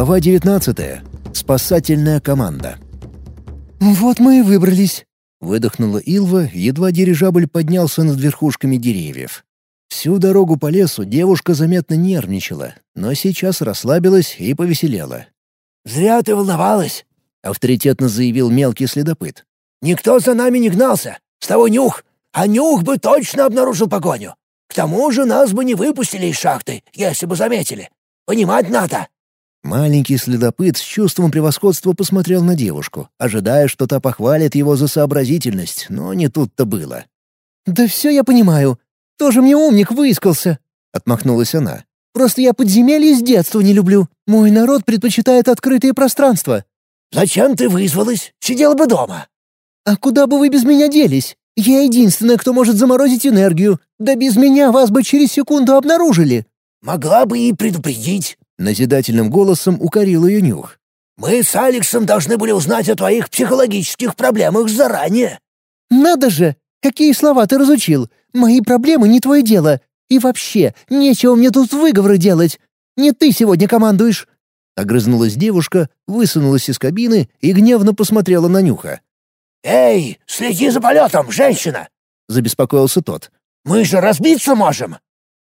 Глава 19. Спасательная команда. «Вот мы и выбрались», — выдохнула Илва, едва дирижабль поднялся над верхушками деревьев. Всю дорогу по лесу девушка заметно нервничала, но сейчас расслабилась и повеселела. «Зря ты волновалась», — авторитетно заявил мелкий следопыт. «Никто за нами не гнался. С того нюх. А нюх бы точно обнаружил погоню. К тому же нас бы не выпустили из шахты, если бы заметили. Понимать надо». Маленький следопыт с чувством превосходства посмотрел на девушку, ожидая, что та похвалит его за сообразительность, но не тут-то было. «Да все я понимаю. Тоже мне умник выискался», — отмахнулась она. «Просто я подземелье с детства не люблю. Мой народ предпочитает открытые пространства». «Зачем ты вызвалась? Сидела бы дома». «А куда бы вы без меня делись? Я единственная, кто может заморозить энергию. Да без меня вас бы через секунду обнаружили». «Могла бы и предупредить. Назидательным голосом укорил ее нюх. «Мы с Алексом должны были узнать о твоих психологических проблемах заранее». «Надо же! Какие слова ты разучил! Мои проблемы не твое дело! И вообще, нечего мне тут выговоры делать! Не ты сегодня командуешь!» Огрызнулась девушка, высунулась из кабины и гневно посмотрела на Нюха. «Эй, следи за полетом, женщина!» — забеспокоился тот. «Мы же разбиться можем!»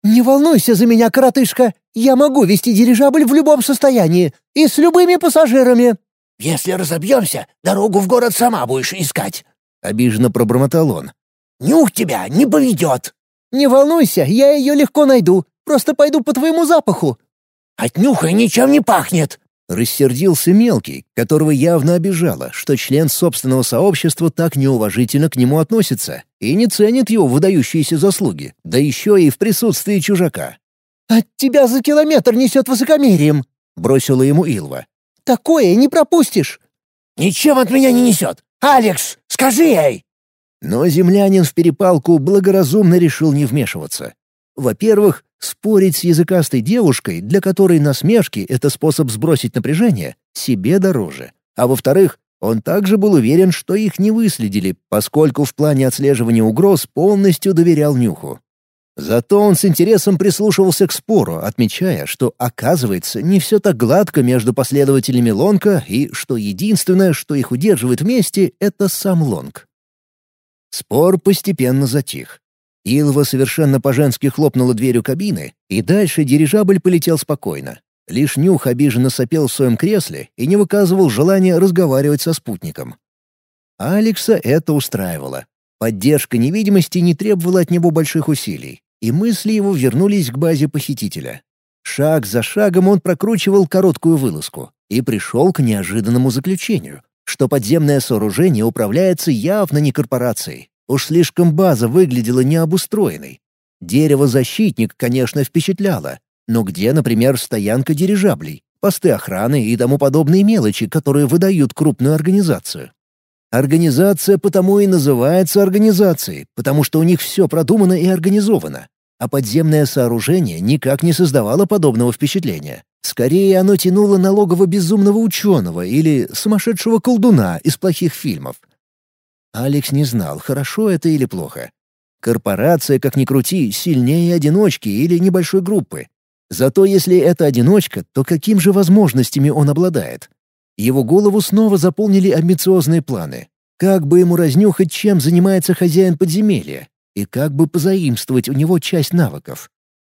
«Не волнуйся за меня, коротышка! Я могу вести дирижабль в любом состоянии и с любыми пассажирами!» «Если разобьемся, дорогу в город сама будешь искать!» — обиженно пробормотал он. «Нюх тебя не поведет!» «Не волнуйся, я ее легко найду, просто пойду по твоему запаху!» «От нюха ничем не пахнет!» Рассердился мелкий, которого явно обижало, что член собственного сообщества так неуважительно к нему относится и не ценит его выдающиеся заслуги, да еще и в присутствии чужака. «От тебя за километр несет высокомерием», — бросила ему Илва. «Такое не пропустишь». «Ничем от меня не несет. Алекс, скажи ей!» Но землянин в перепалку благоразумно решил не вмешиваться. Во-первых, спорить с языкастой девушкой, для которой насмешки — это способ сбросить напряжение, себе дороже. А во-вторых, он также был уверен, что их не выследили, поскольку в плане отслеживания угроз полностью доверял Нюху. Зато он с интересом прислушивался к спору, отмечая, что, оказывается, не все так гладко между последователями Лонга и что единственное, что их удерживает вместе, — это сам Лонг. Спор постепенно затих. Илва совершенно по-женски хлопнула дверью кабины, и дальше дирижабль полетел спокойно. Лишь Нюх обиженно сопел в своем кресле и не выказывал желания разговаривать со спутником. Алекса это устраивало. Поддержка невидимости не требовала от него больших усилий, и мысли его вернулись к базе похитителя. Шаг за шагом он прокручивал короткую вылазку и пришел к неожиданному заключению, что подземное сооружение управляется явно не корпорацией, Уж слишком база выглядела необустроенной. Дерево-защитник, конечно, впечатляло. Но где, например, стоянка дирижаблей, посты охраны и тому подобные мелочи, которые выдают крупную организацию? Организация потому и называется организацией, потому что у них все продумано и организовано. А подземное сооружение никак не создавало подобного впечатления. Скорее, оно тянуло налогово безумного ученого или сумасшедшего колдуна из плохих фильмов — Алекс не знал, хорошо это или плохо. Корпорация, как ни крути, сильнее одиночки или небольшой группы. Зато если это одиночка, то каким же возможностями он обладает? Его голову снова заполнили амбициозные планы. Как бы ему разнюхать, чем занимается хозяин подземелья? И как бы позаимствовать у него часть навыков?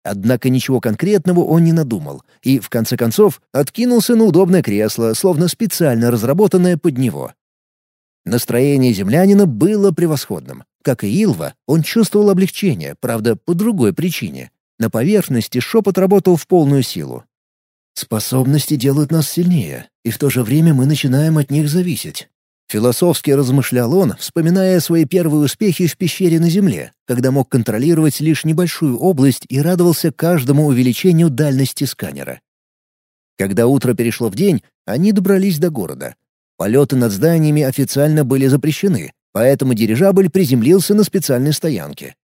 Однако ничего конкретного он не надумал и, в конце концов, откинулся на удобное кресло, словно специально разработанное под него. Настроение землянина было превосходным. Как и Илва, он чувствовал облегчение, правда, по другой причине. На поверхности шепот работал в полную силу. «Способности делают нас сильнее, и в то же время мы начинаем от них зависеть». Философски размышлял он, вспоминая свои первые успехи в пещере на Земле, когда мог контролировать лишь небольшую область и радовался каждому увеличению дальности сканера. Когда утро перешло в день, они добрались до города. Полеты над зданиями официально были запрещены, поэтому дирижабль приземлился на специальной стоянке.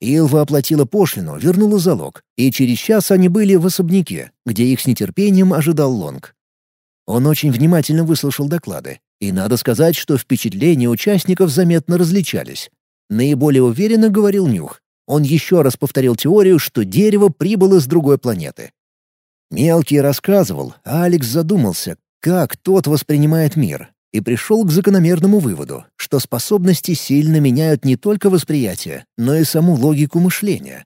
Илва оплатила пошлину, вернула залог, и через час они были в особняке, где их с нетерпением ожидал Лонг. Он очень внимательно выслушал доклады, и надо сказать, что впечатления участников заметно различались. Наиболее уверенно говорил Нюх. Он еще раз повторил теорию, что дерево прибыло с другой планеты. Мелкий рассказывал, а Алекс задумался, как тот воспринимает мир, и пришел к закономерному выводу, что способности сильно меняют не только восприятие, но и саму логику мышления.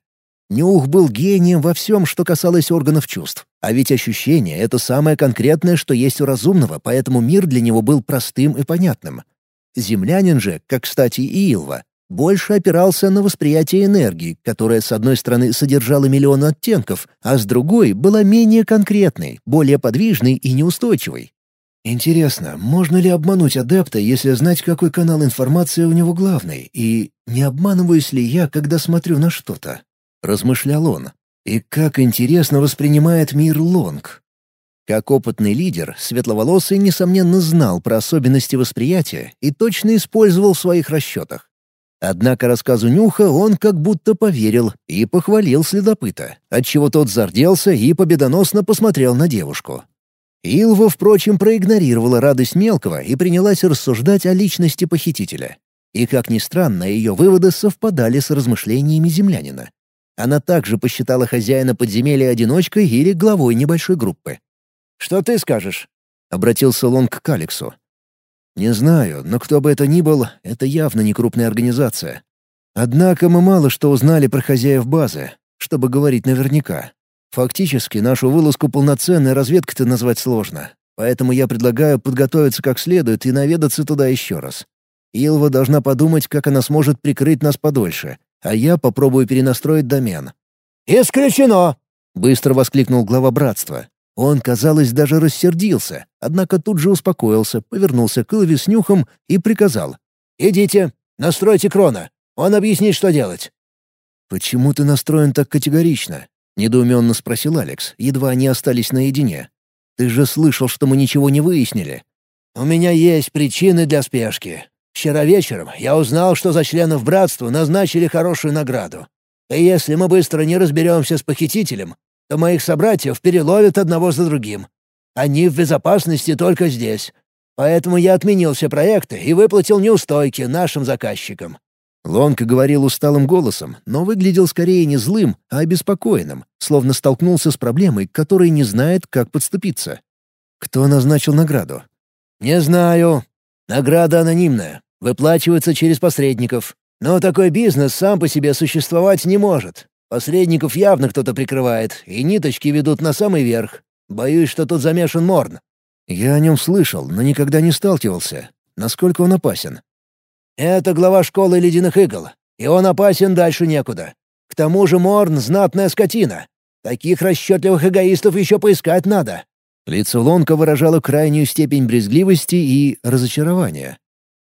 Нюх был гением во всем, что касалось органов чувств. А ведь ощущение — это самое конкретное, что есть у разумного, поэтому мир для него был простым и понятным. Землянин же, как, кстати, и Илва, больше опирался на восприятие энергии, которая, с одной стороны, содержала миллион оттенков, а с другой была менее конкретной, более подвижной и неустойчивой. Интересно, можно ли обмануть адепта, если знать, какой канал информации у него главный, и не обманываюсь ли я, когда смотрю на что-то? Размышлял он. И как интересно воспринимает мир Лонг. Как опытный лидер, Светловолосый, несомненно, знал про особенности восприятия и точно использовал в своих расчетах. Однако рассказу Нюха он как будто поверил и похвалил следопыта, отчего тот зарделся и победоносно посмотрел на девушку. Илва, впрочем, проигнорировала радость мелкого и принялась рассуждать о личности похитителя. И, как ни странно, ее выводы совпадали с размышлениями землянина. Она также посчитала хозяина подземелья одиночкой или главой небольшой группы. «Что ты скажешь?» — обратился Лонг к Алексу. «Не знаю, но кто бы это ни был, это явно не крупная организация. Однако мы мало что узнали про хозяев базы, чтобы говорить наверняка. Фактически, нашу вылазку полноценной разведкой-то назвать сложно. Поэтому я предлагаю подготовиться как следует и наведаться туда еще раз. Илва должна подумать, как она сможет прикрыть нас подольше, а я попробую перенастроить домен». «Исключено!» — быстро воскликнул глава братства. Он, казалось, даже рассердился, однако тут же успокоился, повернулся к Илве с нюхом и приказал. «Идите, настройте Крона. Он объяснит, что делать». «Почему ты настроен так категорично?» — недоуменно спросил Алекс, едва они остались наедине. «Ты же слышал, что мы ничего не выяснили». «У меня есть причины для спешки. Вчера вечером я узнал, что за членов братства назначили хорошую награду. И если мы быстро не разберемся с похитителем, то моих собратьев переловят одного за другим. Они в безопасности только здесь. Поэтому я отменил все проекты и выплатил неустойки нашим заказчикам. Лонка говорил усталым голосом, но выглядел скорее не злым, а обеспокоенным, словно столкнулся с проблемой, которой не знает, как подступиться. Кто назначил награду? «Не знаю. Награда анонимная. Выплачивается через посредников. Но такой бизнес сам по себе существовать не может. Посредников явно кто-то прикрывает, и ниточки ведут на самый верх. Боюсь, что тут замешан Морн». «Я о нем слышал, но никогда не сталкивался. Насколько он опасен?» Это глава школы ледяных игл, и он опасен дальше некуда. К тому же Морн — знатная скотина. Таких расчетливых эгоистов еще поискать надо». Лицо Лонка выражало крайнюю степень брезгливости и разочарования.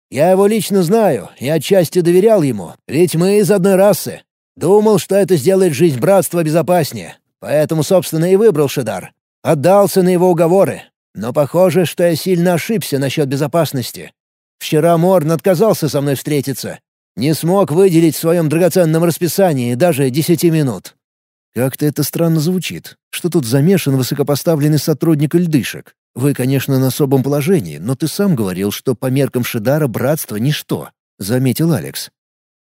«Я его лично знаю и отчасти доверял ему, ведь мы из одной расы. Думал, что это сделает жизнь братства безопаснее, поэтому, собственно, и выбрал Шидар. Отдался на его уговоры, но похоже, что я сильно ошибся насчет безопасности. Вчера Морн отказался со мной встретиться. Не смог выделить в своем драгоценном расписании даже десяти минут. Как-то это странно звучит. Что тут замешан высокопоставленный сотрудник льдышек? Вы, конечно, на особом положении, но ты сам говорил, что по меркам Шидара братство — ничто», — заметил Алекс.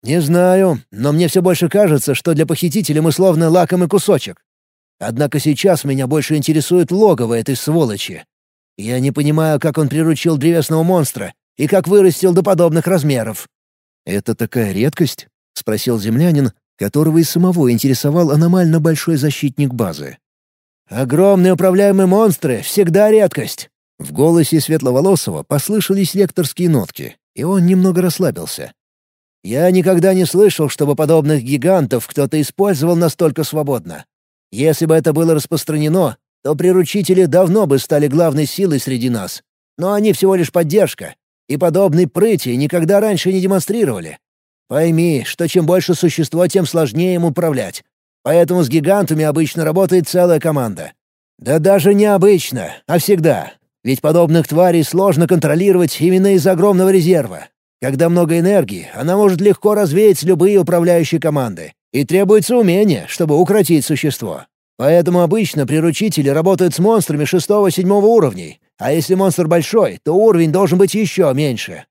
«Не знаю, но мне все больше кажется, что для похитителя мы словно лакомый кусочек. Однако сейчас меня больше интересует логово этой сволочи. Я не понимаю, как он приручил древесного монстра и как вырастил до подобных размеров». «Это такая редкость?» — спросил землянин, которого и самого интересовал аномально большой защитник базы. «Огромные управляемые монстры — всегда редкость!» В голосе Светловолосого послышались лекторские нотки, и он немного расслабился. «Я никогда не слышал, чтобы подобных гигантов кто-то использовал настолько свободно. Если бы это было распространено, то приручители давно бы стали главной силой среди нас. Но они всего лишь поддержка, и подобной прыти никогда раньше не демонстрировали. Пойми, что чем больше существо, тем сложнее им управлять. Поэтому с гигантами обычно работает целая команда. Да даже не обычно, а всегда. Ведь подобных тварей сложно контролировать именно из-за огромного резерва. Когда много энергии, она может легко развеять любые управляющие команды. И требуется умение, чтобы укротить существо. Поэтому обычно приручители работают с монстрами шестого-седьмого уровней, а если монстр большой, то уровень должен быть еще меньше».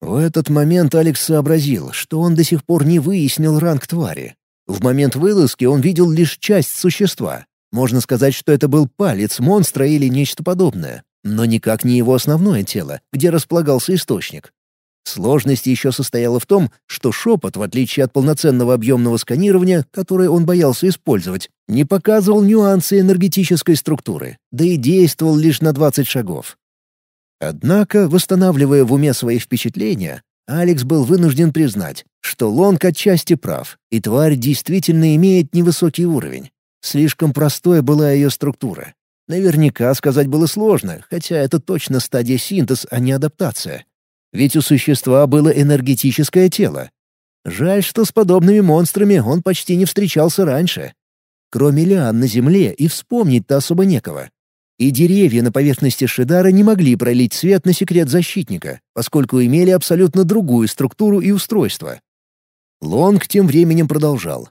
В этот момент Алекс сообразил, что он до сих пор не выяснил ранг твари. В момент вылазки он видел лишь часть существа. Можно сказать, что это был палец монстра или нечто подобное, но никак не его основное тело, где располагался источник. Сложность еще состояла в том, что шепот, в отличие от полноценного объемного сканирования, которое он боялся использовать, не показывал нюансы энергетической структуры, да и действовал лишь на 20 шагов. Однако, восстанавливая в уме свои впечатления, Алекс был вынужден признать, что Лонг отчасти прав, и тварь действительно имеет невысокий уровень. Слишком простой была ее структура. Наверняка сказать было сложно, хотя это точно стадия синтез, а не адаптация. Ведь у существа было энергетическое тело. Жаль, что с подобными монстрами он почти не встречался раньше. Кроме лиан на земле и вспомнить-то особо некого. И деревья на поверхности Шидара не могли пролить свет на секрет защитника, поскольку имели абсолютно другую структуру и устройство. Лонг тем временем продолжал.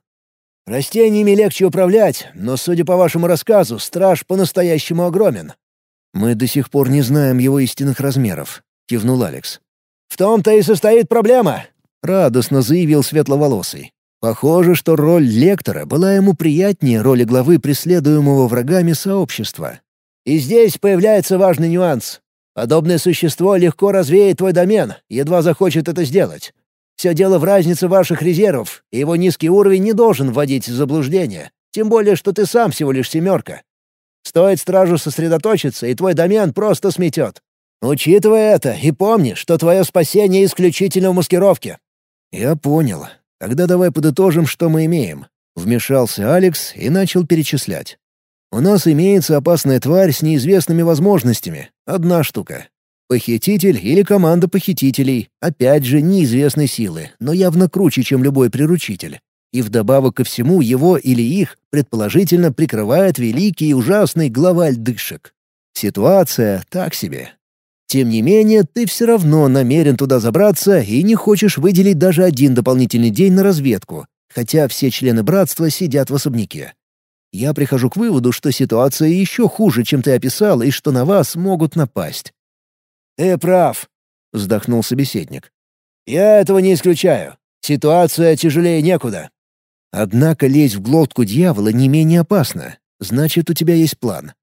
«Растениями легче управлять, но, судя по вашему рассказу, страж по-настоящему огромен». «Мы до сих пор не знаем его истинных размеров», — кивнул Алекс. «В том-то и состоит проблема», — радостно заявил Светловолосый. Похоже, что роль лектора была ему приятнее роли главы преследуемого врагами сообщества. «И здесь появляется важный нюанс. Подобное существо легко развеет твой домен, едва захочет это сделать. Все дело в разнице ваших резервов, и его низкий уровень не должен вводить в заблуждение, тем более, что ты сам всего лишь семерка. Стоит стражу сосредоточиться, и твой домен просто сметет. Учитывай это и помни, что твое спасение исключительно в маскировке». «Я понял. Тогда давай подытожим, что мы имеем». Вмешался Алекс и начал перечислять. «У нас имеется опасная тварь с неизвестными возможностями. Одна штука. Похититель или команда похитителей. Опять же, неизвестной силы, но явно круче, чем любой приручитель. И вдобавок ко всему его или их, предположительно, прикрывает великий и ужасный глава льдышек. Ситуация так себе. Тем не менее, ты все равно намерен туда забраться и не хочешь выделить даже один дополнительный день на разведку, хотя все члены братства сидят в особняке. Я прихожу к выводу, что ситуация еще хуже, чем ты описал, и что на вас могут напасть. «Ты прав», — вздохнул собеседник. «Я этого не исключаю. Ситуация тяжелее некуда». «Однако лезть в глотку дьявола не менее опасно. Значит, у тебя есть план».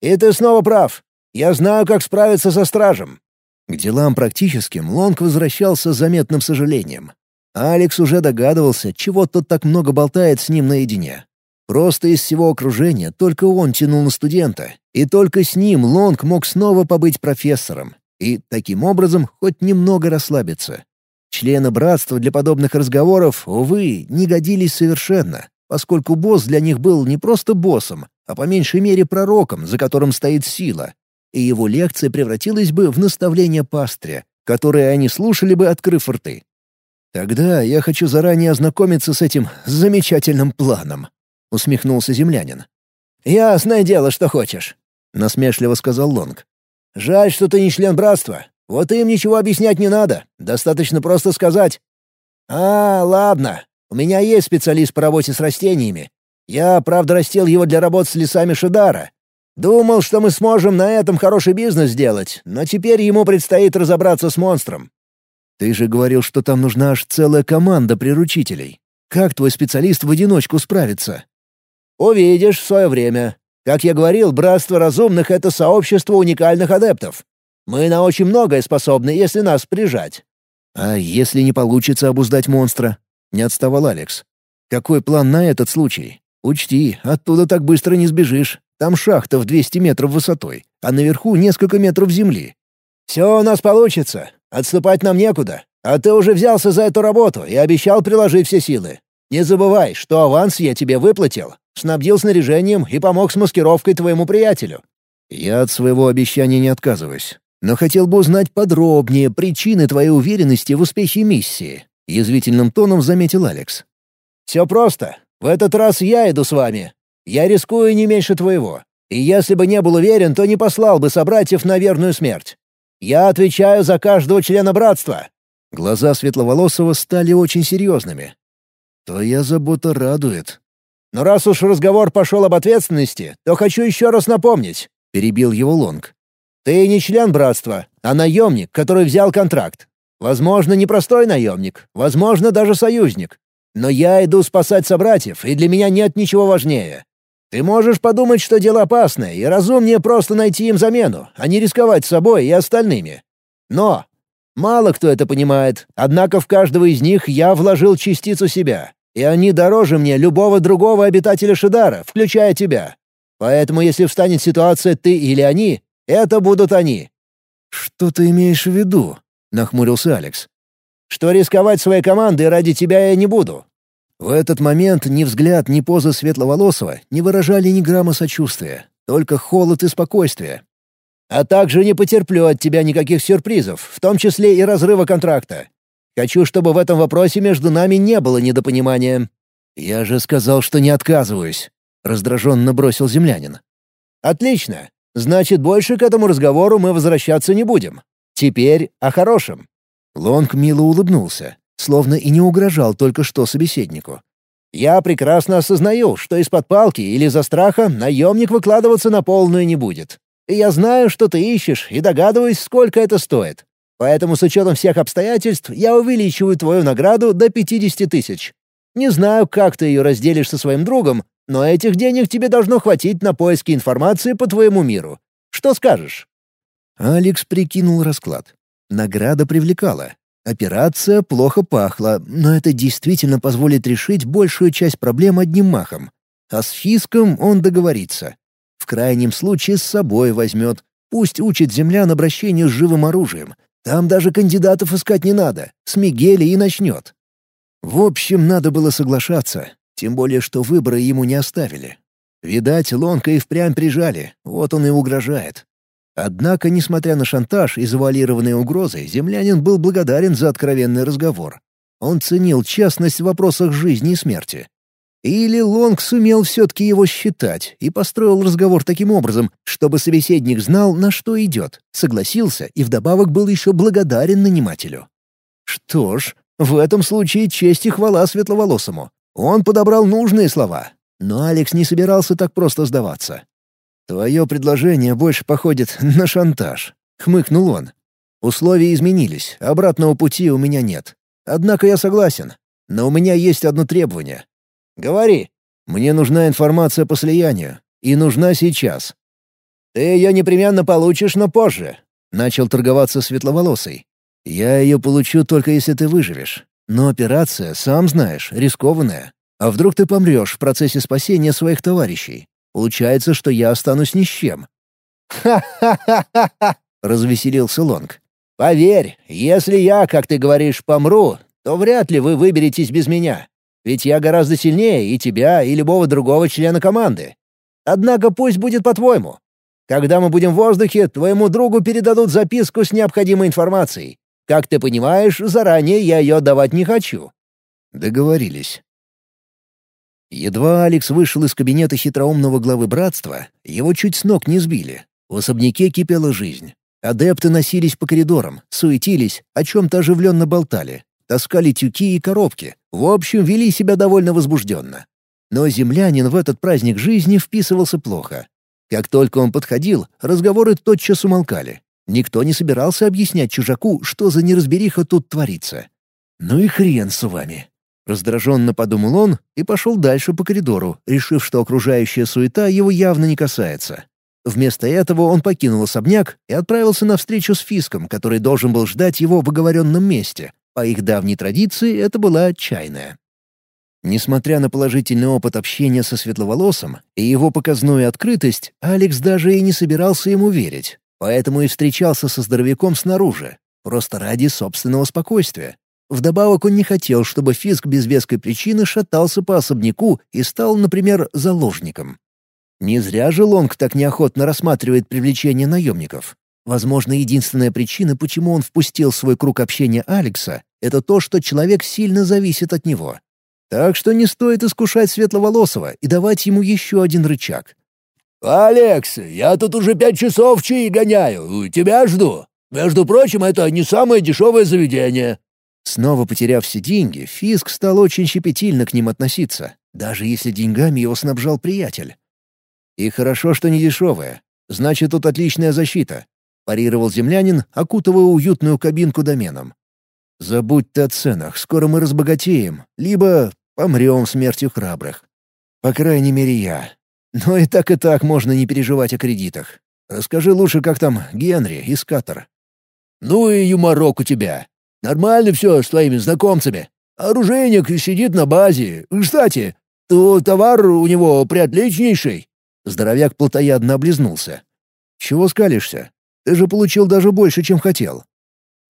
«И ты снова прав. Я знаю, как справиться со стражем». К делам практическим Лонг возвращался с заметным сожалением. Алекс уже догадывался, чего тот так много болтает с ним наедине. Просто из всего окружения только он тянул на студента, и только с ним Лонг мог снова побыть профессором, и, таким образом, хоть немного расслабиться. Члены братства для подобных разговоров, увы, не годились совершенно, поскольку босс для них был не просто боссом, а по меньшей мере пророком, за которым стоит сила, и его лекция превратилась бы в наставление пастыря, которое они слушали бы, открыв рты. «Тогда я хочу заранее ознакомиться с этим замечательным планом», — усмехнулся землянин. «Ясное дело, что хочешь», — насмешливо сказал Лонг. «Жаль, что ты не член братства. Вот им ничего объяснять не надо. Достаточно просто сказать. А, ладно. У меня есть специалист по работе с растениями. Я, правда, растил его для работы с лесами Шидара, Думал, что мы сможем на этом хороший бизнес сделать, но теперь ему предстоит разобраться с монстром». «Ты же говорил, что там нужна аж целая команда приручителей. Как твой специалист в одиночку справится?» «Увидишь в свое время. Как я говорил, Братство Разумных — это сообщество уникальных адептов. Мы на очень многое способны, если нас прижать». «А если не получится обуздать монстра?» — не отставал Алекс. «Какой план на этот случай? Учти, оттуда так быстро не сбежишь. Там шахта в 200 метров высотой, а наверху несколько метров земли. «Все у нас получится. Отступать нам некуда. А ты уже взялся за эту работу и обещал приложить все силы. Не забывай, что аванс я тебе выплатил, снабдил снаряжением и помог с маскировкой твоему приятелю». «Я от своего обещания не отказываюсь. Но хотел бы узнать подробнее причины твоей уверенности в успехе миссии», — язвительным тоном заметил Алекс. «Все просто. В этот раз я иду с вами, я рискую не меньше твоего. И если бы не был уверен, то не послал бы собратьев на верную смерть. Я отвечаю за каждого члена братства». Глаза Светловолосого стали очень серьезными. «Твоя забота радует». «Но раз уж разговор пошел об ответственности, то хочу еще раз напомнить», — перебил его Лонг. «Ты не член братства, а наемник, который взял контракт. Возможно, не простой наемник, возможно, даже союзник. Но я иду спасать собратьев, и для меня нет ничего важнее. Ты можешь подумать, что дело опасное, и разумнее просто найти им замену, а не рисковать собой и остальными. Но мало кто это понимает, однако в каждого из них я вложил частицу себя, и они дороже мне любого другого обитателя Шидара, включая тебя. Поэтому если встанет ситуация «ты» или «они», это будут они». «Что ты имеешь в виду?» — нахмурился Алекс. «Что рисковать своей командой ради тебя я не буду. В этот момент ни взгляд, ни поза Светловолосого не выражали ни грамма сочувствия, только холод и спокойствие. «А также не потерплю от тебя никаких сюрпризов, в том числе и разрыва контракта. Хочу, чтобы в этом вопросе между нами не было недопонимания». «Я же сказал, что не отказываюсь», — раздраженно бросил землянин. «Отлично. Значит, больше к этому разговору мы возвращаться не будем. Теперь о хорошем». Лонг мило улыбнулся словно и не угрожал только что собеседнику. «Я прекрасно осознаю, что из-под палки или за страха наемник выкладываться на полную не будет. И я знаю, что ты ищешь, и догадываюсь, сколько это стоит. Поэтому с учетом всех обстоятельств я увеличиваю твою награду до 50 тысяч. Не знаю, как ты ее разделишь со своим другом, но этих денег тебе должно хватить на поиски информации по твоему миру. Что скажешь?» Алекс прикинул расклад. Награда привлекала. Операция плохо пахла, но это действительно позволит решить большую часть проблем одним махом. А с Фиском он договорится. В крайнем случае с собой возьмет. Пусть учит землян обращению с живым оружием. Там даже кандидатов искать не надо. С Мигели и начнет. В общем, надо было соглашаться. Тем более, что выбора ему не оставили. Видать, Лонка и впрямь прижали. Вот он и угрожает. Однако, несмотря на шантаж и завуалированные угрозы, землянин был благодарен за откровенный разговор. Он ценил честность в вопросах жизни и смерти. Или Лонг сумел все-таки его считать и построил разговор таким образом, чтобы собеседник знал, на что идет, согласился и вдобавок был еще благодарен нанимателю. Что ж, в этом случае честь и хвала светловолосому. Он подобрал нужные слова. Но Алекс не собирался так просто сдаваться. «Твое предложение больше походит на шантаж», — хмыкнул он. «Условия изменились, обратного пути у меня нет. Однако я согласен. Но у меня есть одно требование». «Говори». «Мне нужна информация по слиянию. И нужна сейчас». «Ты ее непременно получишь, но позже», — начал торговаться светловолосый. «Я ее получу только если ты выживешь. Но операция, сам знаешь, рискованная. А вдруг ты помрешь в процессе спасения своих товарищей? Получается, что я останусь ни с чем. «Ха-ха-ха-ха-ха!» — развеселился Лонг. «Поверь, если я, как ты говоришь, помру, то вряд ли вы выберетесь без меня. Ведь я гораздо сильнее и тебя, и любого другого члена команды. Однако пусть будет по-твоему. Когда мы будем в воздухе, твоему другу передадут записку с необходимой информацией. Как ты понимаешь, заранее я ее отдавать не хочу». Договорились. Едва Алекс вышел из кабинета хитроумного главы братства, его чуть с ног не сбили. В особняке кипела жизнь. Адепты носились по коридорам, суетились, о чем-то оживленно болтали, таскали тюки и коробки, в общем, вели себя довольно возбужденно. Но землянин в этот праздник жизни вписывался плохо. Как только он подходил, разговоры тотчас умолкали. Никто не собирался объяснять чужаку, что за неразбериха тут творится. «Ну и хрен с вами», Раздраженно подумал он и пошел дальше по коридору, решив, что окружающая суета его явно не касается. Вместо этого он покинул особняк и отправился на встречу с Фиском, который должен был ждать его в оговоренном месте. По их давней традиции это была чайная. Несмотря на положительный опыт общения со Светловолосом и его показную открытость, Алекс даже и не собирался ему верить, поэтому и встречался со здоровяком снаружи, просто ради собственного спокойствия. Вдобавок он не хотел, чтобы Фиск без веской причины шатался по особняку и стал, например, заложником. Не зря же Лонг так неохотно рассматривает привлечение наемников. Возможно, единственная причина, почему он впустил в свой круг общения Алекса, это то, что человек сильно зависит от него. Так что не стоит искушать Светловолосого и давать ему еще один рычаг. «Алекс, я тут уже пять часов чаи гоняю, тебя жду. Между прочим, это не самое дешевое заведение». Снова потеряв все деньги, Фиск стал очень щепетильно к ним относиться, даже если деньгами его снабжал приятель. «И хорошо, что не дешевая. Значит, тут отличная защита», — парировал землянин, окутывая уютную кабинку доменом. «Забудь ты о ценах, скоро мы разбогатеем, либо помрем смертью храбрых. По крайней мере, я. Но и так и так можно не переживать о кредитах. Расскажи лучше, как там Генри из Катар. «Ну и юморок у тебя. Нормально все с твоими знакомцами. Оружейник сидит на базе. Кстати, то товар у него приотличнейший». Здоровяк плотоядно облизнулся. «Чего скалишься? Ты же получил даже больше, чем хотел».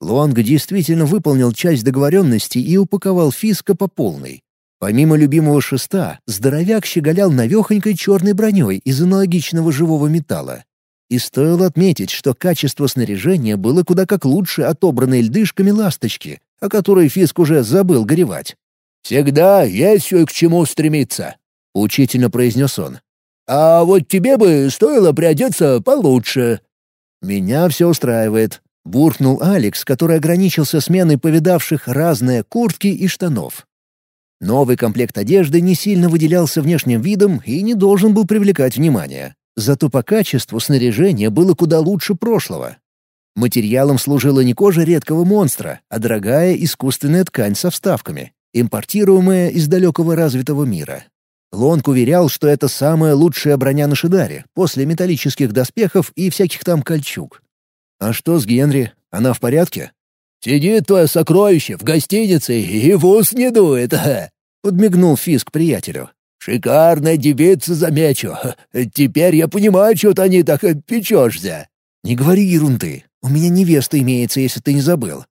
Луанг действительно выполнил часть договоренности и упаковал Фиска по полной. Помимо любимого шеста, здоровяк щеголял навехонькой черной броней из аналогичного живого металла. И стоило отметить, что качество снаряжения было куда как лучше отобранной льдышками ласточки, о которой Фиск уже забыл горевать. «Всегда есть к чему стремиться», — учительно произнес он. «А вот тебе бы стоило приодеться получше». «Меня все устраивает», — буркнул Алекс, который ограничился сменой повидавших разные куртки и штанов. Новый комплект одежды не сильно выделялся внешним видом и не должен был привлекать внимание. Зато по качеству снаряжение было куда лучше прошлого. Материалом служила не кожа редкого монстра, а дорогая искусственная ткань со вставками, импортируемая из далекого развитого мира. Лонг уверял, что это самая лучшая броня на Шидаре, после металлических доспехов и всяких там кольчуг. «А что с Генри? Она в порядке?» «Сидит твое сокровище в гостинице и в ус не дует», — подмигнул Фиск приятелю. «Шикарная девица, замечу. Теперь я понимаю, что ты не так печешься». «Не говори ерунды. У меня невеста имеется, если ты не забыл».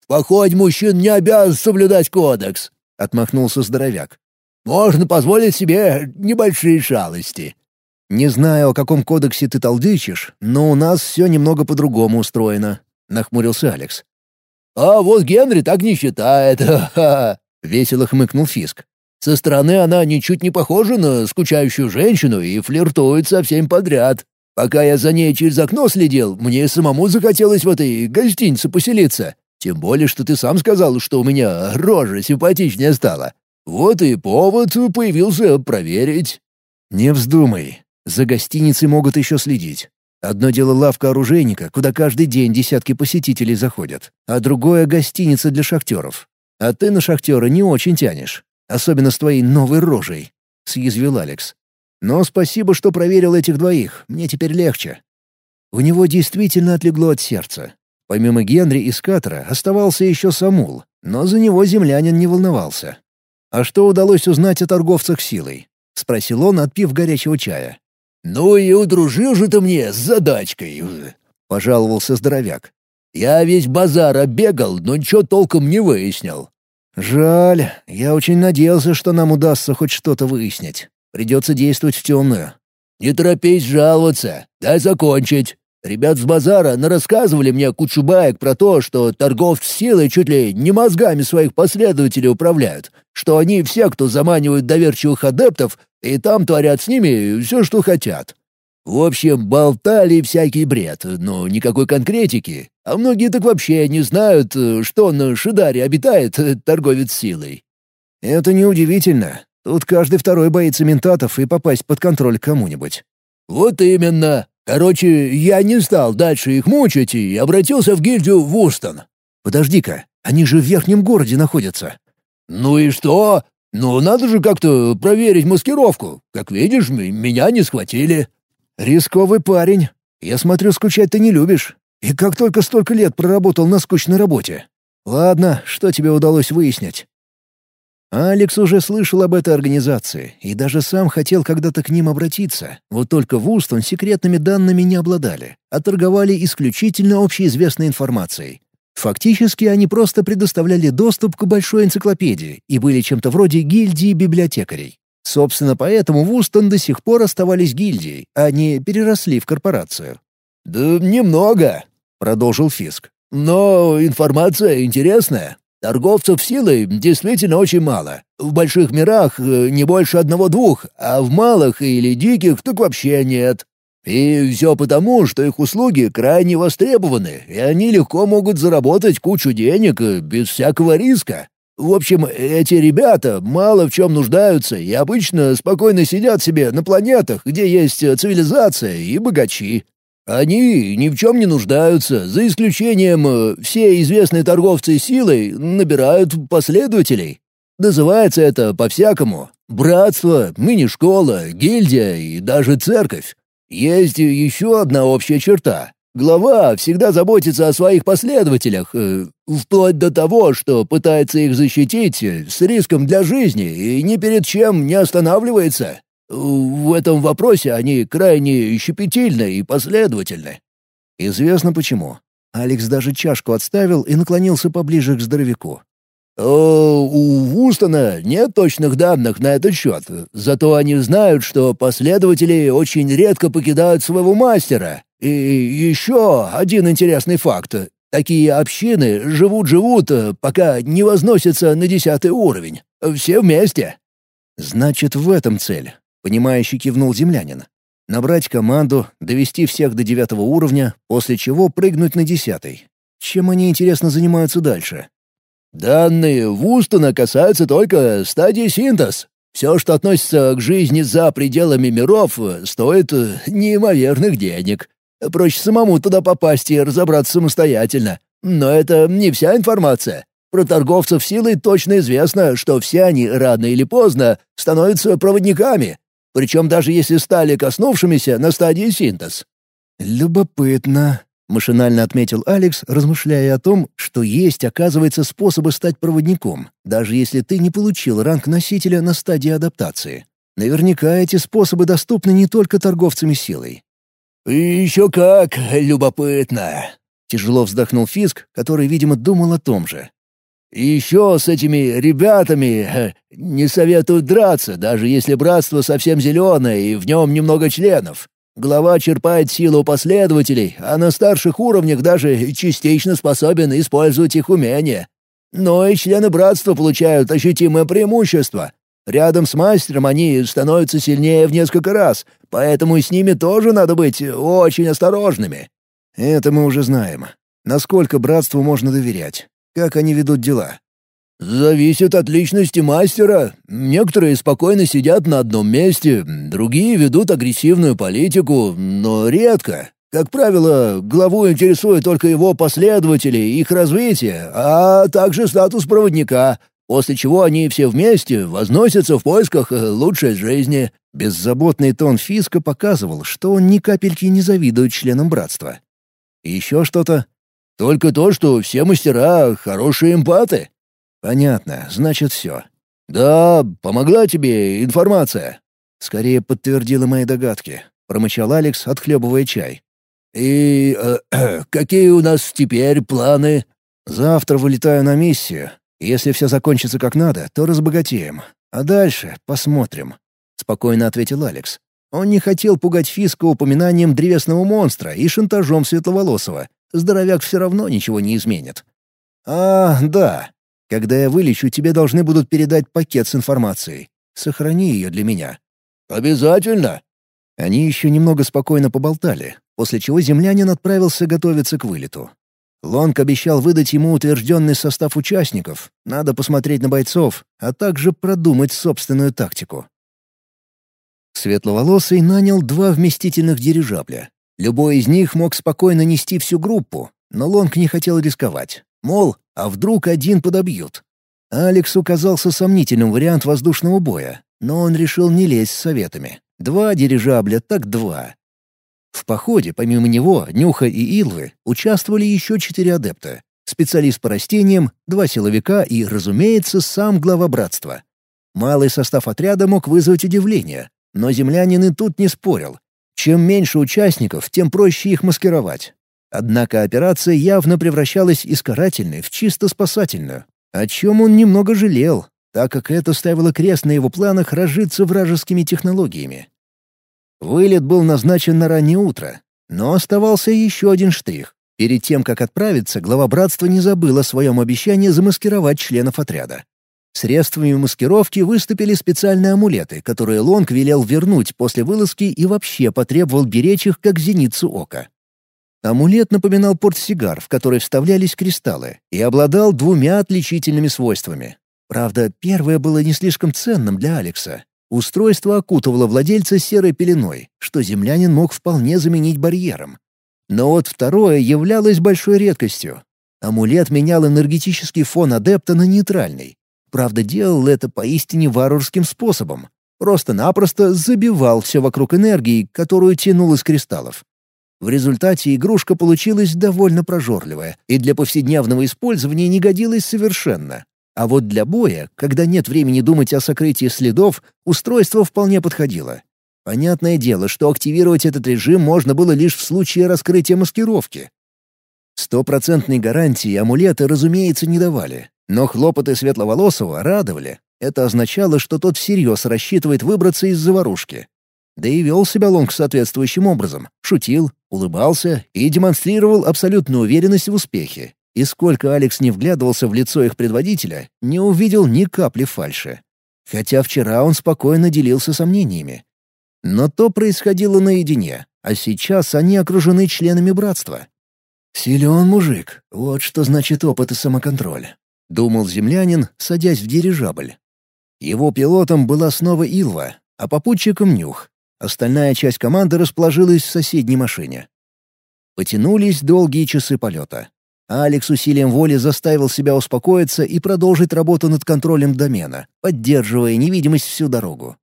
«В походе мужчин не обязан соблюдать кодекс», — отмахнулся здоровяк. «Можно позволить себе небольшие шалости». «Не знаю, о каком кодексе ты толдычишь, но у нас все немного по-другому устроено», — нахмурился Алекс. «А вот Генри так не считает, ха-ха!» — весело хмыкнул Фиск. «Со стороны она ничуть не похожа на скучающую женщину и флиртует со всем подряд. Пока я за ней через окно следил, мне самому захотелось в этой гостинице поселиться. Тем более, что ты сам сказал, что у меня рожа симпатичнее стала. Вот и повод появился проверить». «Не вздумай. За гостиницей могут еще следить. Одно дело лавка оружейника, куда каждый день десятки посетителей заходят, а другое — гостиница для шахтеров. А ты на шахтера не очень тянешь, особенно с твоей новой рожей», — съязвил Алекс. «Но спасибо, что проверил этих двоих, мне теперь легче». У него действительно отлегло от сердца. Помимо Генри и Скатера оставался еще Самул, но за него землянин не волновался. «А что удалось узнать о торговцах силой?» — спросил он, отпив горячего чая. «Ну и удружил же ты мне с задачкой!» — пожаловался здоровяк. «Я весь базар оббегал, но ничего толком не выяснил». «Жаль. Я очень надеялся, что нам удастся хоть что-то выяснить. Придется действовать в темную». «Не торопись жаловаться. Дай закончить. Ребят с базара нарассказывали мне кучу баек про то, что торговцы силой чуть ли не мозгами своих последователей управляют, что они все, кто заманивают доверчивых адептов, и там творят с ними все, что хотят. В общем, болтали всякий бред, но никакой конкретики, а многие так вообще не знают, что на Шидаре обитает торговец силой. Это неудивительно. Тут каждый второй боится ментатов и попасть под контроль кому-нибудь. Вот именно. Короче, я не стал дальше их мучить и обратился в гильдию Вустон. Подожди-ка, они же в верхнем городе находятся. Ну и что? Ну надо же как-то проверить маскировку. Как видишь, меня не схватили. Рисковый парень. Я смотрю, скучать ты не любишь. И как только столько лет проработал на скучной работе. Ладно, что тебе удалось выяснить? Алекс уже слышал об этой организации и даже сам хотел когда-то к ним обратиться. Вот только в Устон секретными данными не обладали, а торговали исключительно общеизвестной информацией. Фактически они просто предоставляли доступ к большой энциклопедии и были чем-то вроде гильдии библиотекарей. Собственно, поэтому в Устон до сих пор оставались гильдией, а не переросли в корпорацию. «Да немного», — продолжил Фиск. «Но информация интересная. Торговцев силой действительно очень мало. В больших мирах э, не больше одного-двух, а в малых или диких так вообще нет. И все потому, что их услуги крайне востребованы, и они легко могут заработать кучу денег э, без всякого риска. В общем, эти ребята мало в чем нуждаются и обычно спокойно сидят себе на планетах, где есть э, цивилизация и богачи. Они ни в чем не нуждаются, за исключением э, все известные торговцы силой набирают последователей. Называется это по-всякому. Братство, мини-школа, гильдия и даже церковь. Есть еще одна общая черта. Глава всегда заботится о своих последователях, э, вплоть до того, что пытается их защитить э, с риском для жизни и ни перед чем не останавливается. В этом вопросе они крайне щепетильны и последовательны. Известно почему. Алекс даже чашку отставил и наклонился поближе к здоровяку. у Вустона нет точных данных на этот счет, зато они знают, что последователи очень редко покидают своего мастера. И еще один интересный факт. Такие общины живут-живут, пока не возносятся на десятый уровень. Все вместе. Значит, в этом цель. Понимающий кивнул землянин. Набрать команду, довести всех до девятого уровня, после чего прыгнуть на десятый. Чем они, интересно, занимаются дальше? Данные Вустона касаются только стадии синтез. Все, что относится к жизни за пределами миров, стоит неимоверных денег. Проще самому туда попасть и разобраться самостоятельно. Но это не вся информация. Про торговцев силой точно известно, что все они рано или поздно становятся проводниками, причем даже если стали коснувшимися на стадии синтез. «Любопытно», — машинально отметил Алекс, размышляя о том, что есть, оказывается, способы стать проводником, даже если ты не получил ранг носителя на стадии адаптации. Наверняка эти способы доступны не только торговцами силой. «Еще как любопытно!» — тяжело вздохнул Фиск, который, видимо, думал о том же. Еще с этими ребятами э, не советую драться, даже если братство совсем зеленое и в нем немного членов. Глава черпает силу последователей, а на старших уровнях даже частично способен использовать их умения. Но и члены братства получают ощутимое преимущество. Рядом с мастером они становятся сильнее в несколько раз, поэтому с ними тоже надо быть очень осторожными. Это мы уже знаем. Насколько братству можно доверять? Как они ведут дела? «Зависит от личности мастера. Некоторые спокойно сидят на одном месте, другие ведут агрессивную политику, но редко. Как правило, главу интересует только его последователи, их развитие, а также статус проводника, после чего они все вместе возносятся в поисках лучшей жизни». Беззаботный тон Фиска показывал, что он ни капельки не завидует членам братства. «Еще что-то?» Только то, что все мастера — хорошие эмпаты». «Понятно, значит, все». «Да, помогла тебе информация». Скорее подтвердила мои догадки. Промычал Алекс, отхлебывая чай. «И э, какие у нас теперь планы?» «Завтра вылетаю на миссию. Если все закончится как надо, то разбогатеем. А дальше посмотрим», — спокойно ответил Алекс. Он не хотел пугать Фиска упоминанием древесного монстра и шантажом Светловолосого, здоровяк все равно ничего не изменит. А, да. Когда я вылечу, тебе должны будут передать пакет с информацией. Сохрани ее для меня. Обязательно. Они еще немного спокойно поболтали, после чего землянин отправился готовиться к вылету. Лонг обещал выдать ему утвержденный состав участников, надо посмотреть на бойцов, а также продумать собственную тактику. Светловолосый нанял два вместительных дирижабля. Любой из них мог спокойно нести всю группу, но Лонг не хотел рисковать. Мол, а вдруг один подобьют? Алексу казался сомнительным вариант воздушного боя, но он решил не лезть с советами. Два дирижабля, так два. В походе, помимо него, Нюха и Илвы, участвовали еще четыре адепта. Специалист по растениям, два силовика и, разумеется, сам глава братства. Малый состав отряда мог вызвать удивление, но землянин и тут не спорил. Чем меньше участников, тем проще их маскировать. Однако операция явно превращалась из карательной в чисто спасательную, о чем он немного жалел, так как это ставило крест на его планах разжиться вражескими технологиями. Вылет был назначен на раннее утро, но оставался еще один штрих. Перед тем, как отправиться, глава братства не забыл о своем обещании замаскировать членов отряда. Средствами маскировки выступили специальные амулеты, которые Лонг велел вернуть после вылазки и вообще потребовал беречь их как зеницу ока. Амулет напоминал портсигар, в который вставлялись кристаллы, и обладал двумя отличительными свойствами. Правда, первое было не слишком ценным для Алекса. Устройство окутывало владельца серой пеленой, что землянин мог вполне заменить барьером. Но вот второе являлось большой редкостью. Амулет менял энергетический фон адепта на нейтральный, Правда, делал это поистине варварским способом. Просто-напросто забивал все вокруг энергии, которую тянул из кристаллов. В результате игрушка получилась довольно прожорливая и для повседневного использования не годилась совершенно. А вот для боя, когда нет времени думать о сокрытии следов, устройство вполне подходило. Понятное дело, что активировать этот режим можно было лишь в случае раскрытия маскировки. Стопроцентной гарантии амулеты, разумеется, не давали, но хлопоты Светловолосого радовали. Это означало, что тот всерьез рассчитывает выбраться из заварушки. Да и вел себя Лонг соответствующим образом. Шутил, улыбался и демонстрировал абсолютную уверенность в успехе. И сколько Алекс не вглядывался в лицо их предводителя, не увидел ни капли фальши. Хотя вчера он спокойно делился сомнениями. Но то происходило наедине, а сейчас они окружены членами братства. «Силен мужик, вот что значит опыт и самоконтроль», — думал землянин, садясь в дирижабль. Его пилотом была снова Илва, а попутчиком — Нюх. Остальная часть команды расположилась в соседней машине. Потянулись долгие часы полета. Алекс усилием воли заставил себя успокоиться и продолжить работу над контролем домена, поддерживая невидимость всю дорогу.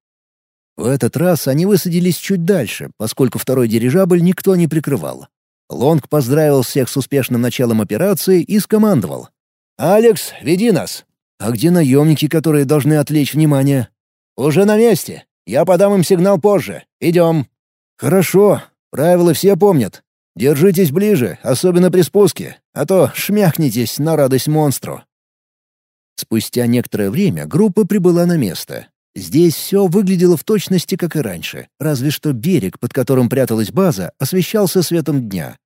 В этот раз они высадились чуть дальше, поскольку второй дирижабль никто не прикрывал. Лонг поздравил всех с успешным началом операции и скомандовал. «Алекс, веди нас!» «А где наемники, которые должны отвлечь внимание?» «Уже на месте. Я подам им сигнал позже. Идем». «Хорошо. Правила все помнят. Держитесь ближе, особенно при спуске, а то шмякнетесь на радость монстру». Спустя некоторое время группа прибыла на место. Здесь все выглядело в точности, как и раньше, разве что берег, под которым пряталась база, освещался светом дня.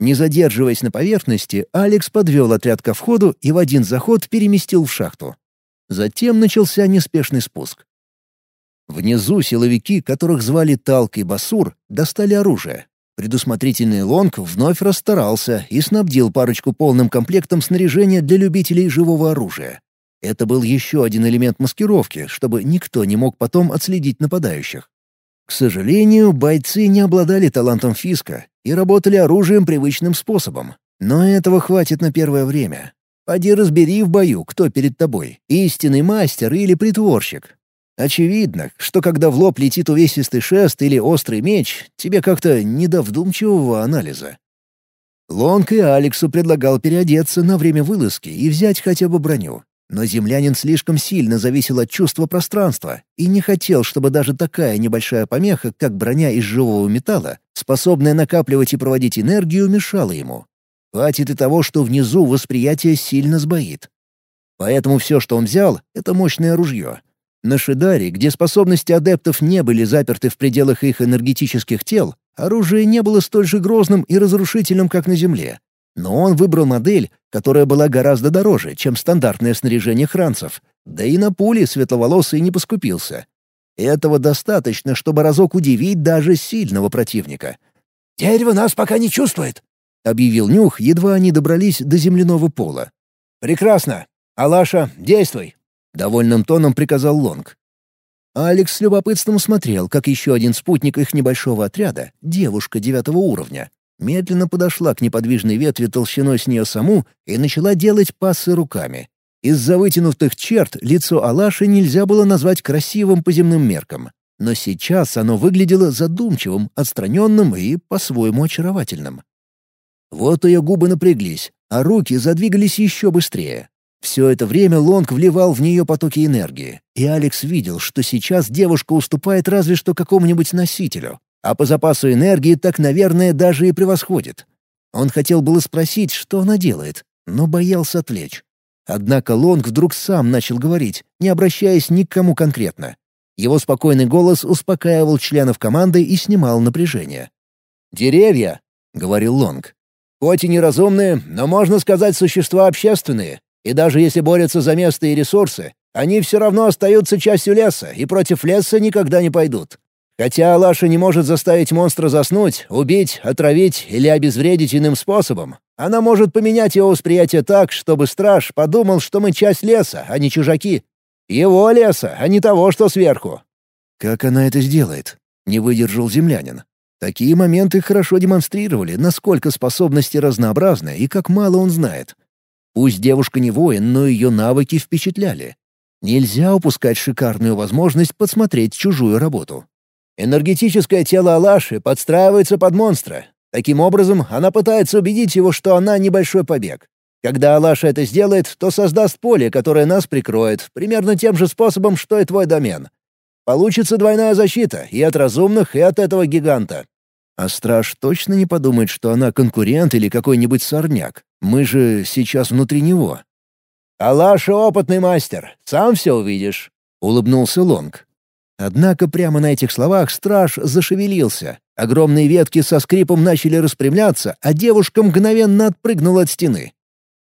Не задерживаясь на поверхности, Алекс подвел отряд ко входу и в один заход переместил в шахту. Затем начался неспешный спуск. Внизу силовики, которых звали Талк и Басур, достали оружие. Предусмотрительный Лонг вновь расстарался и снабдил парочку полным комплектом снаряжения для любителей живого оружия. Это был еще один элемент маскировки, чтобы никто не мог потом отследить нападающих. К сожалению, бойцы не обладали талантом фиска и работали оружием привычным способом. Но этого хватит на первое время. Поди разбери в бою, кто перед тобой — истинный мастер или притворщик. Очевидно, что когда в лоб летит увесистый шест или острый меч, тебе как-то не до вдумчивого анализа. Лонг и Алексу предлагал переодеться на время вылазки и взять хотя бы броню. Но землянин слишком сильно зависел от чувства пространства и не хотел, чтобы даже такая небольшая помеха, как броня из живого металла, способная накапливать и проводить энергию, мешала ему. Хватит и того, что внизу восприятие сильно сбоит. Поэтому все, что он взял, — это мощное ружье. На Шидаре, где способности адептов не были заперты в пределах их энергетических тел, оружие не было столь же грозным и разрушительным, как на Земле. Но он выбрал модель, которая была гораздо дороже, чем стандартное снаряжение хранцев, да и на пули светловолосый не поскупился. Этого достаточно, чтобы разок удивить даже сильного противника. «Дерево нас пока не чувствует», — объявил Нюх, едва они добрались до земляного пола. «Прекрасно. Алаша, действуй!» — довольным тоном приказал Лонг. Алекс с любопытством смотрел, как еще один спутник их небольшого отряда, девушка девятого уровня, медленно подошла к неподвижной ветви толщиной с нее саму и начала делать пассы руками. Из-за вытянутых черт лицо Алаши нельзя было назвать красивым по земным меркам. Но сейчас оно выглядело задумчивым, отстраненным и по-своему очаровательным. Вот ее губы напряглись, а руки задвигались еще быстрее. Все это время Лонг вливал в нее потоки энергии, и Алекс видел, что сейчас девушка уступает разве что какому-нибудь носителю, а по запасу энергии так, наверное, даже и превосходит. Он хотел было спросить, что она делает, но боялся отвлечь. Однако Лонг вдруг сам начал говорить, не обращаясь ни к кому конкретно. Его спокойный голос успокаивал членов команды и снимал напряжение. «Деревья», — говорил Лонг. «Хоть и неразумные, но, можно сказать, существа общественные. И даже если борются за место и ресурсы, они все равно остаются частью леса и против леса никогда не пойдут. Хотя Алаша не может заставить монстра заснуть, убить, отравить или обезвредить иным способом, она может поменять его восприятие так, чтобы страж подумал, что мы часть леса, а не чужаки. Его леса, а не того, что сверху. Как она это сделает? Не выдержал землянин. Такие моменты хорошо демонстрировали, насколько способности разнообразны и как мало он знает. Пусть девушка не воин, но ее навыки впечатляли. Нельзя упускать шикарную возможность подсмотреть чужую работу. Энергетическое тело Алаши подстраивается под монстра. Таким образом, она пытается убедить его, что она небольшой побег. Когда Алаша это сделает, то создаст поле, которое нас прикроет, примерно тем же способом, что и твой домен. Получится двойная защита и от разумных, и от этого гиганта. А страж точно не подумает, что она конкурент или какой-нибудь сорняк. Мы же сейчас внутри него. «Алаша опытный мастер, сам все увидишь», — улыбнулся Лонг. Однако прямо на этих словах страж зашевелился. Огромные ветки со скрипом начали распрямляться, а девушка мгновенно отпрыгнула от стены.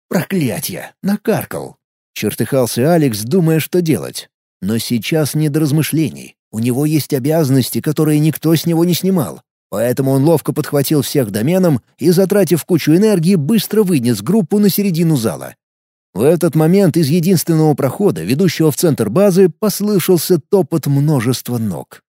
«Проклятье! Накаркал!» — чертыхался Алекс, думая, что делать. Но сейчас не до размышлений. У него есть обязанности, которые никто с него не снимал. Поэтому он ловко подхватил всех доменом и, затратив кучу энергии, быстро вынес группу на середину зала. В этот момент из единственного прохода, ведущего в центр базы, послышался топот множества ног.